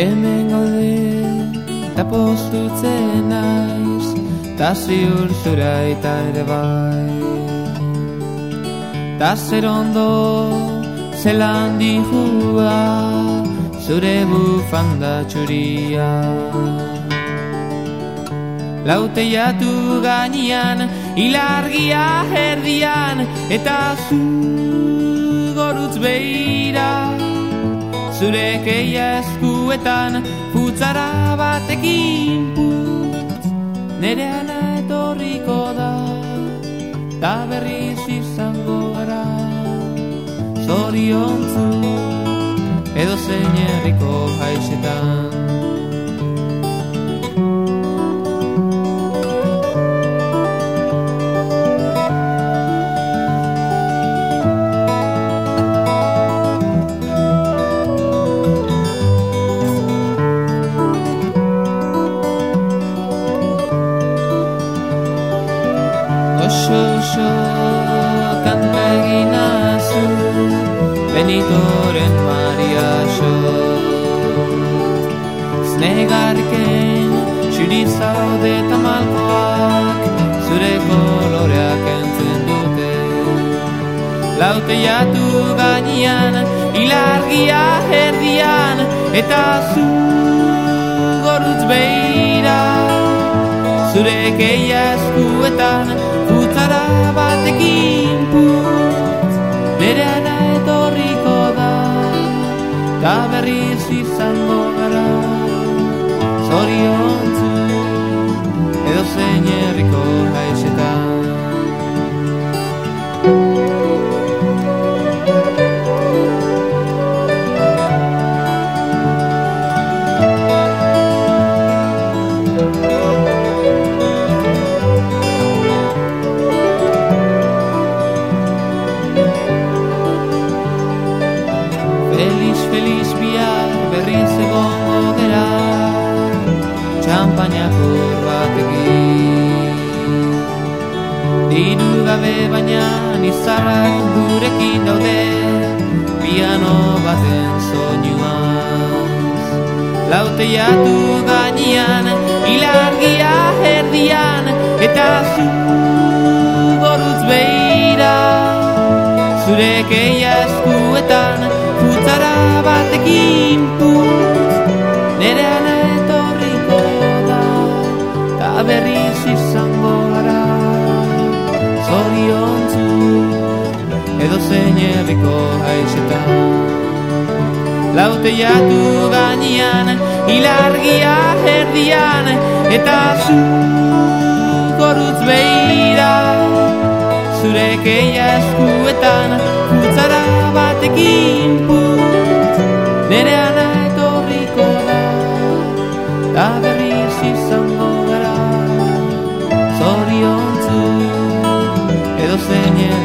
Hemen gaude eta postutzen naiz Ta ziur zura eta ere bai. Ta zer ondo zelan dihua Zure bufanda txuria. Laute jatu gainian Ilargia herdian Eta zu gorutz behira Zure keia eskuetan Futzara batekin putz Nere ana etorriko da Ta berriz izango gara. Zoriontzu Edo zein herriko haitxetan Benitoren Maria xo Znegarken txuri zaude eta malkoak Zure koloreak entzun dute. Laute jatu gainean Ilargia herdian Eta zu gorutz beira Zure keia eskuetan Futzara batekin putz Ta berriz izango gara Zoriontzu Edo zein berriz egongo gera Txampainako batekin. Diru gabe baina nizarrak gurekin daude Piano baten soinuaz Laute jatu gainean Ilargia herdian Eta zu gorutz beira. Zure keia eskuetan Futzara batekin Edo zein herriko haixetan Laute jatu gainean Ilargia herdian Eta zu gorutz beira Zure keia eskuetan Futzara batekin putz Nere ana etorriko da Ta berriz izango gara Zoriontzu Edo zein